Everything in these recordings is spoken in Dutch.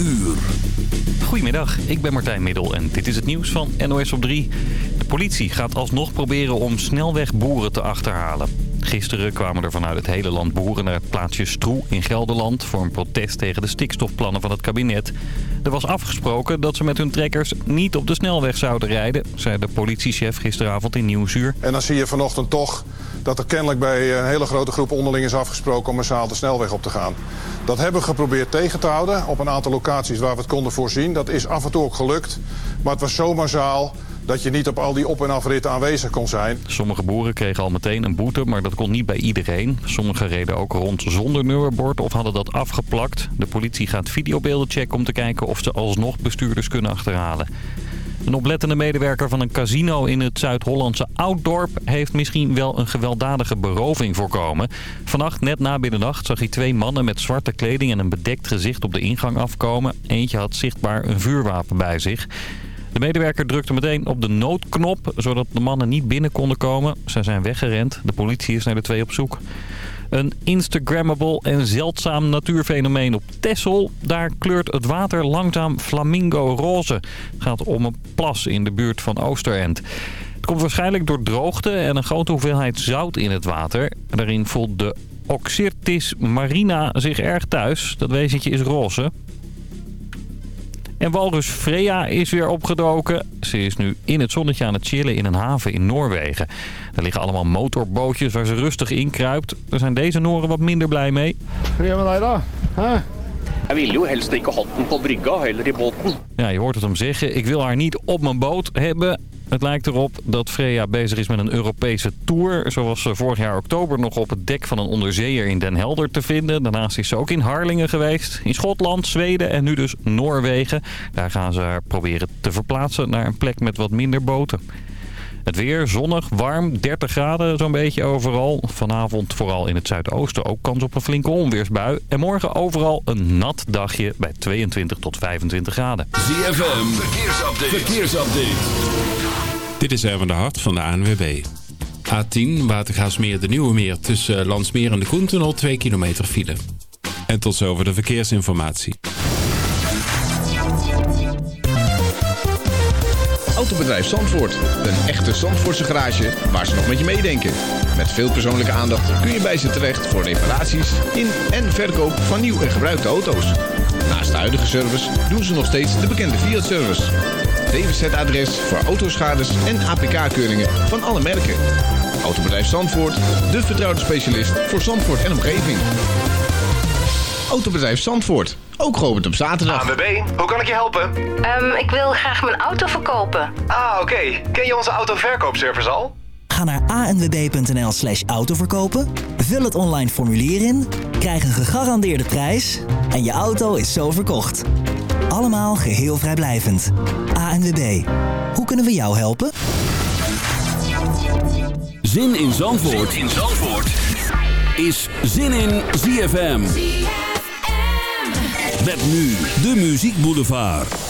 uur. Goedemiddag, ik ben Martijn Middel en dit is het nieuws van NOS op 3. De politie gaat alsnog proberen om snelwegboeren te achterhalen. Gisteren kwamen er vanuit het hele land boeren naar het plaatsje Stroe in Gelderland... voor een protest tegen de stikstofplannen van het kabinet. Er was afgesproken dat ze met hun trekkers niet op de snelweg zouden rijden... zei de politiechef gisteravond in Nieuwsuur. En dan zie je vanochtend toch dat er kennelijk bij een hele grote groep onderling is afgesproken... om massaal de snelweg op te gaan. Dat hebben we geprobeerd tegen te houden op een aantal locaties waar we het konden voorzien. Dat is af en toe ook gelukt, maar het was zo massaal dat je niet op al die op- en afritten aanwezig kon zijn. Sommige boeren kregen al meteen een boete, maar dat kon niet bij iedereen. Sommigen reden ook rond zonder nummerbord of hadden dat afgeplakt. De politie gaat videobeelden checken om te kijken of ze alsnog bestuurders kunnen achterhalen. Een oplettende medewerker van een casino in het Zuid-Hollandse Ouddorp... heeft misschien wel een gewelddadige beroving voorkomen. Vannacht, net na binnennacht, zag hij twee mannen met zwarte kleding... en een bedekt gezicht op de ingang afkomen. Eentje had zichtbaar een vuurwapen bij zich. De medewerker drukte meteen op de noodknop, zodat de mannen niet binnen konden komen. Ze zijn weggerend. De politie is naar de twee op zoek. Een Instagrammable en zeldzaam natuurfenomeen op Texel. Daar kleurt het water langzaam flamingo-roze. Het gaat om een plas in de buurt van Oosterend. Het komt waarschijnlijk door droogte en een grote hoeveelheid zout in het water. Daarin voelt de Oxyrtis marina zich erg thuis. Dat wezentje is roze. En walrus Freya is weer opgedoken. Ze is nu in het zonnetje aan het chillen in een haven in Noorwegen. Er liggen allemaal motorbootjes waar ze rustig in kruipt. Daar zijn deze Noren wat minder blij mee. Met. Hæ? Jeg ville jo helst ikke hatt den på brygga, heller i båten. Ja, je hoort het hem zeggen. Ik wil haar niet op mijn boot hebben. Het lijkt erop dat Freya bezig is met een Europese tour. Zo was ze vorig jaar oktober nog op het dek van een onderzeeër in Den Helder te vinden. Daarnaast is ze ook in Harlingen geweest. In Schotland, Zweden en nu dus Noorwegen. Daar gaan ze haar proberen te verplaatsen naar een plek met wat minder boten. Het weer zonnig, warm, 30 graden zo'n beetje overal. Vanavond vooral in het zuidoosten ook kans op een flinke onweersbui. En morgen overal een nat dagje bij 22 tot 25 graden. ZFM, verkeersupdate. verkeersupdate. Dit is Erwin de Hart van de ANWB. A10, Watergaasmeer de Nieuwe Meer tussen Landsmeer en de Koentunnel 2 kilometer file. En tot zover de verkeersinformatie. Autobedrijf Zandvoort. Een echte Zandvoortse garage waar ze nog met je meedenken. Met veel persoonlijke aandacht kun je bij ze terecht voor reparaties in en verkoop van nieuw en gebruikte auto's. Naast de huidige service doen ze nog steeds de bekende Fiat-service. DWZ-adres voor autoschades en APK-keuringen van alle merken. Autobedrijf Zandvoort, de vertrouwde specialist voor Zandvoort en omgeving. Autobedrijf Zandvoort, ook geopend op zaterdag. ANWB, hoe kan ik je helpen? Ehm, ik wil graag mijn auto verkopen. Ah, oké. Ken je onze autoverkoopservice al? Ga naar anwb.nl slash autoverkopen, vul het online formulier in, krijg een gegarandeerde prijs en je auto is zo verkocht. Allemaal geheel vrijblijvend. ANWB, hoe kunnen we jou helpen? Zin in Zandvoort, zin in Zandvoort. is Zin in ZFM. Met nu de Muziek Boulevard.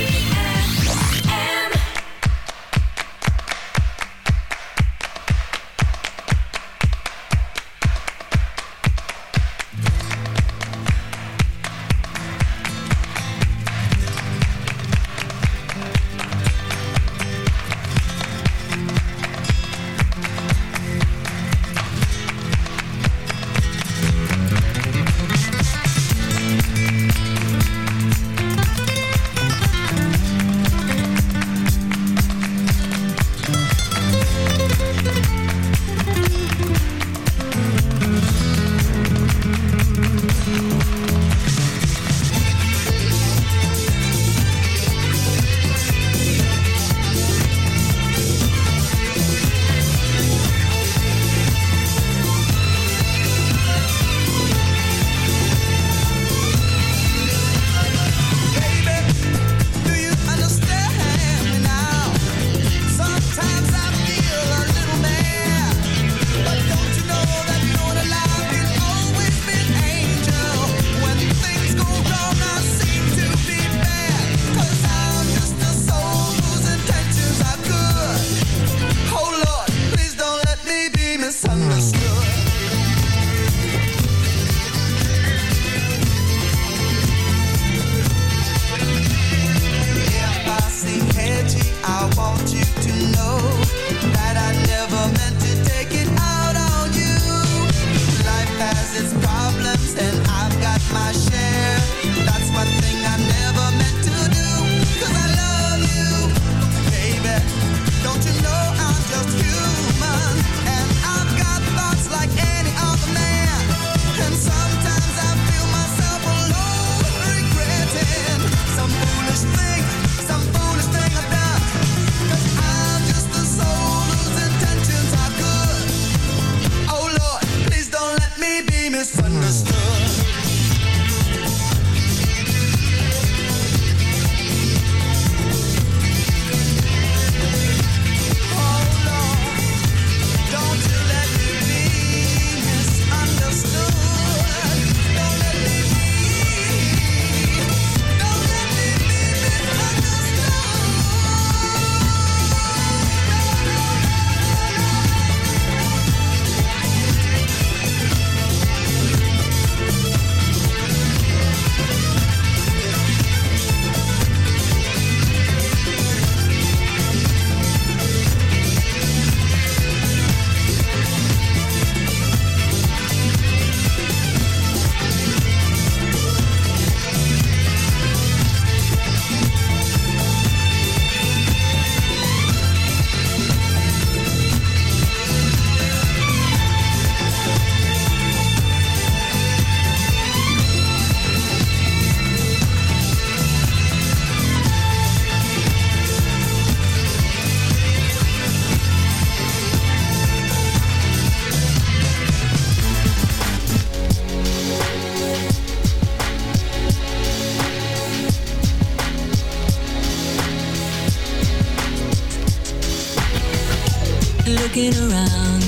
Looking around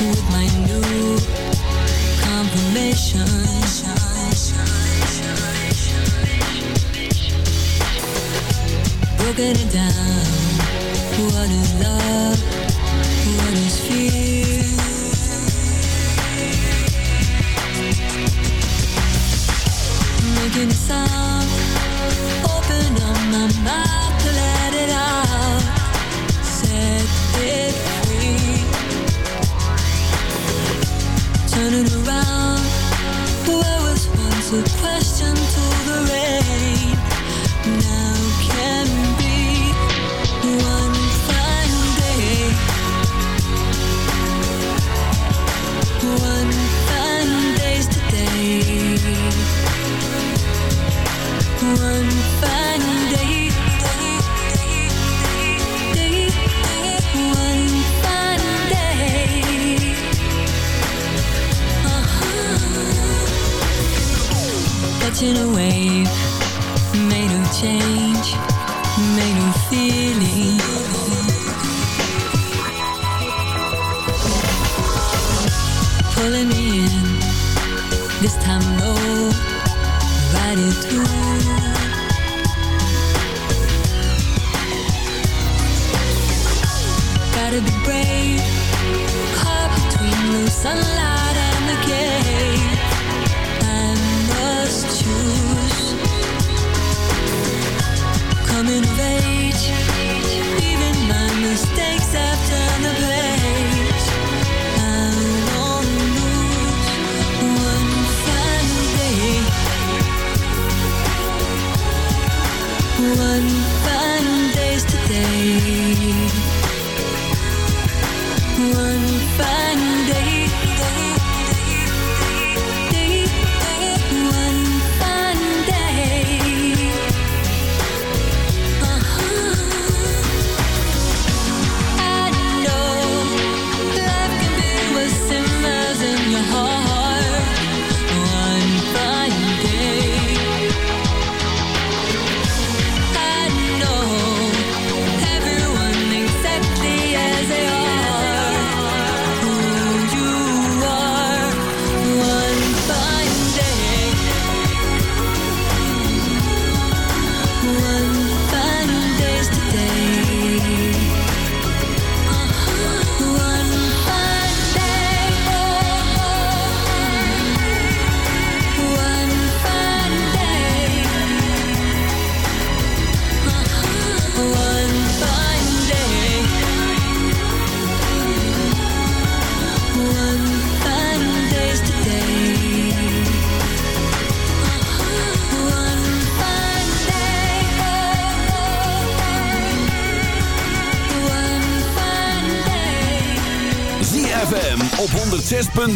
with my new confirmation. Broken it down. What is love? What is fear? Making a sound. Open up my mouth was once a question Catching a wave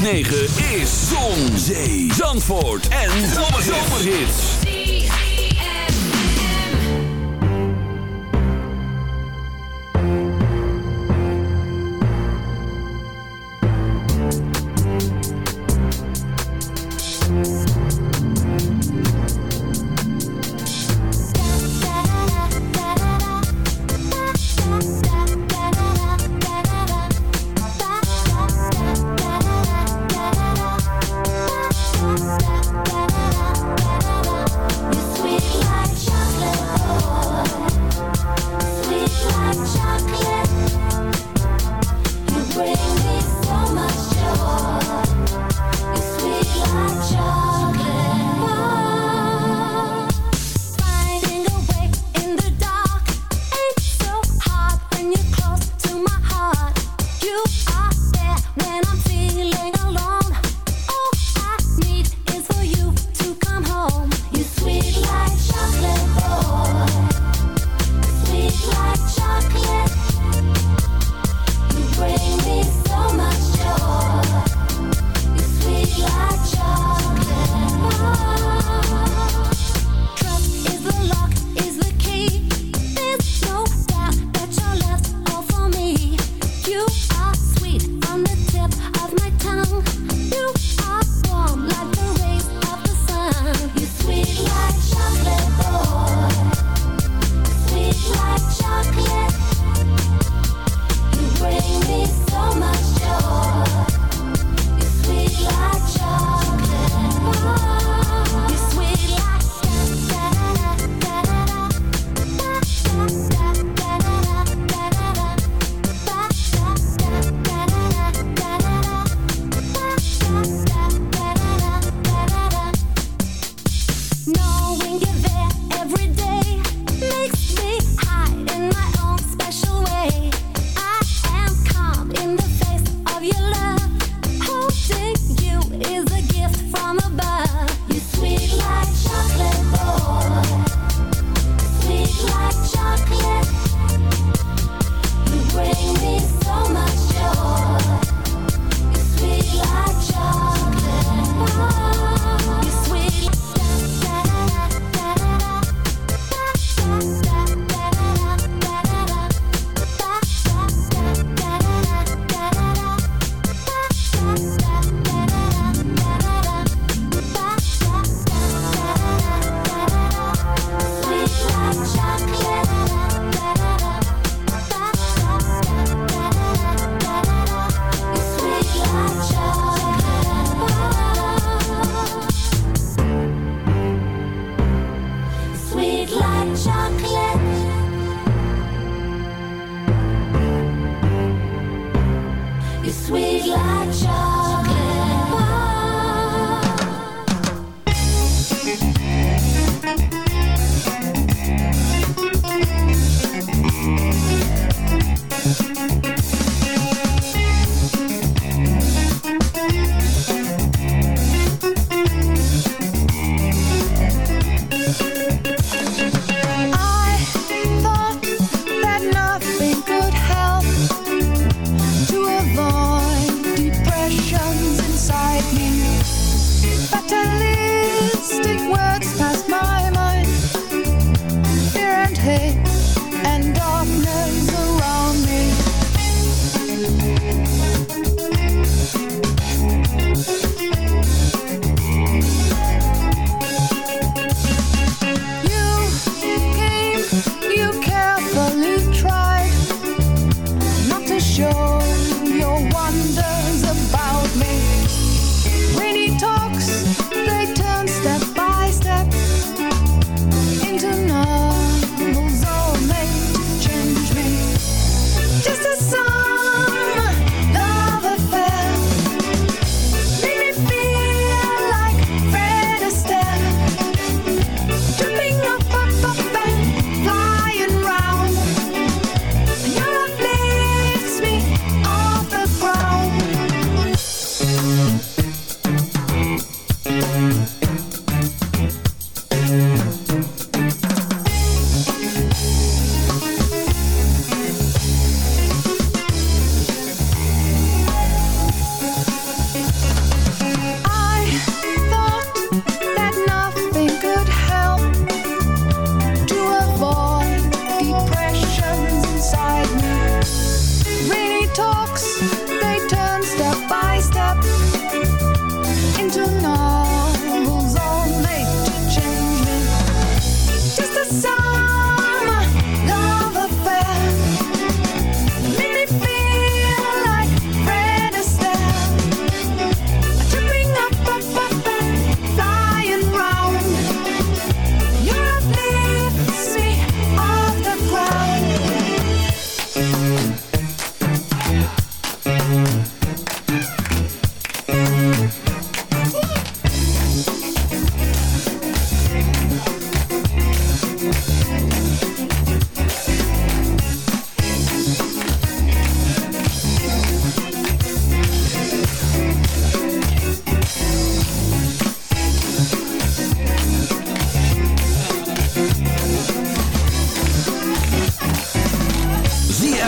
106.9 wonder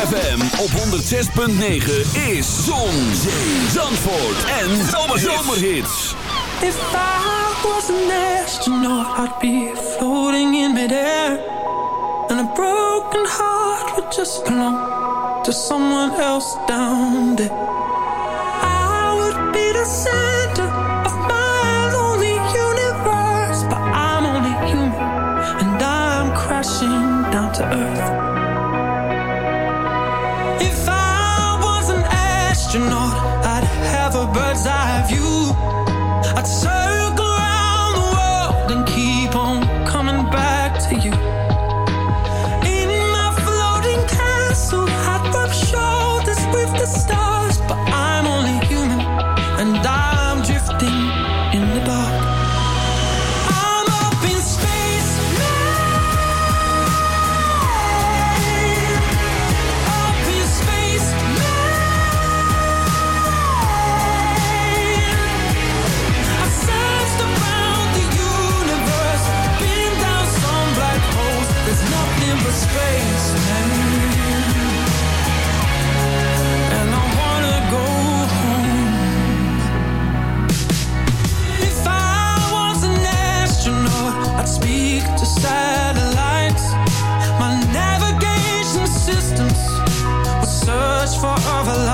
ZFM op 106.9 is Zon, Zee, Zandvoort en Zomerhits. If I was an astronaut, I'd be floating in midair. And a broken heart would just belong to someone else down there. for our life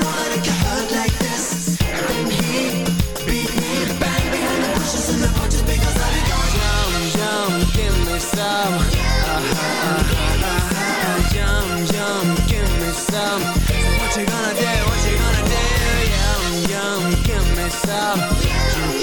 myself.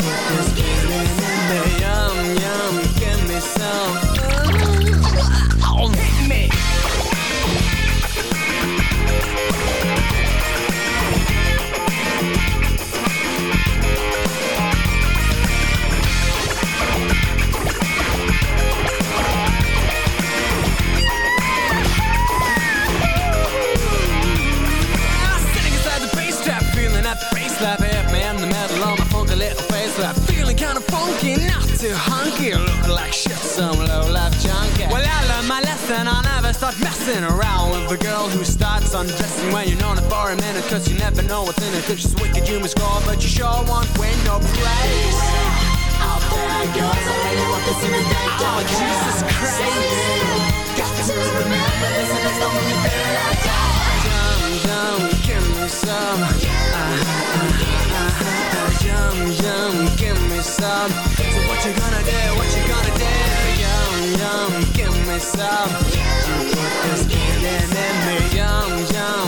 start messing around with a girl who starts undressing when you're known her for a minute. Cause you never know what's in it. If she's wicked, you must go, but you sure won't win no place. Out there goes, I really want this in the. Oh, Jesus Christ. Yum, yum, give me some. Yum, yum, give me some. So what you gonna do, what you gonna do? Yum, yum myself. Yeah, yeah, me, Young, young.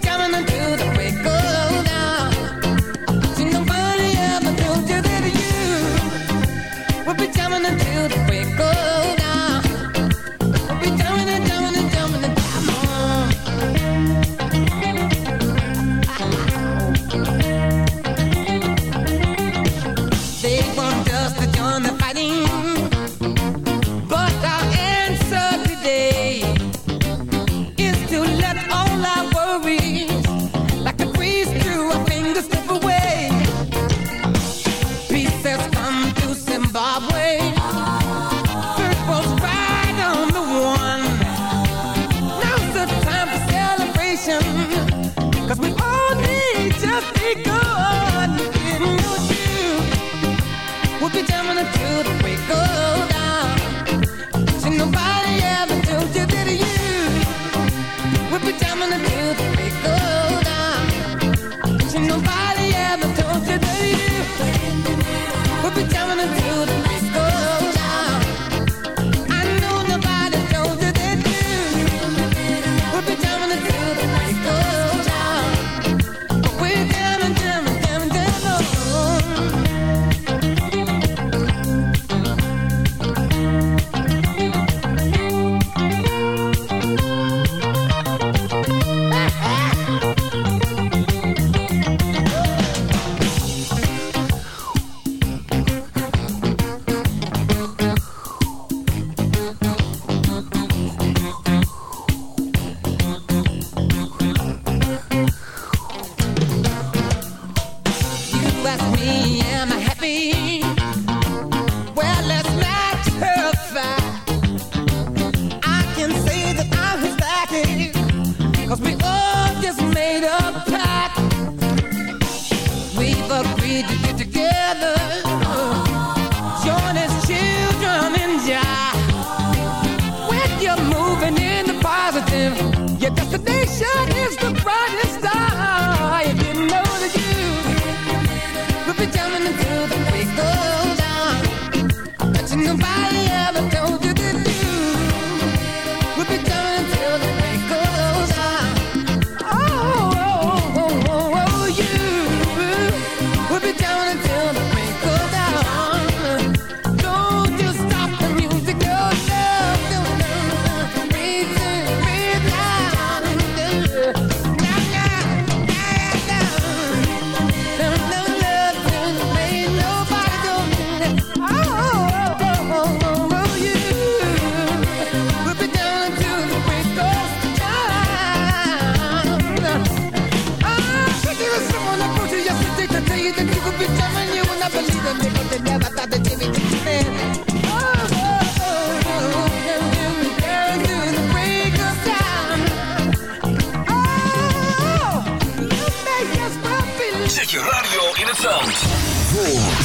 down on the me, am I happy?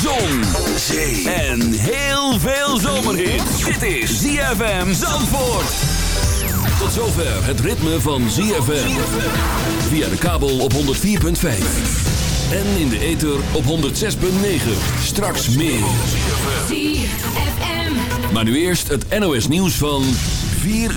Zon, zee en heel veel zomerhit. Dit is ZFM Zandvoort. Tot zover het ritme van ZFM. Via de kabel op 104.5. En in de ether op 106.9. Straks meer. ZFM. Maar nu eerst het NOS nieuws van 4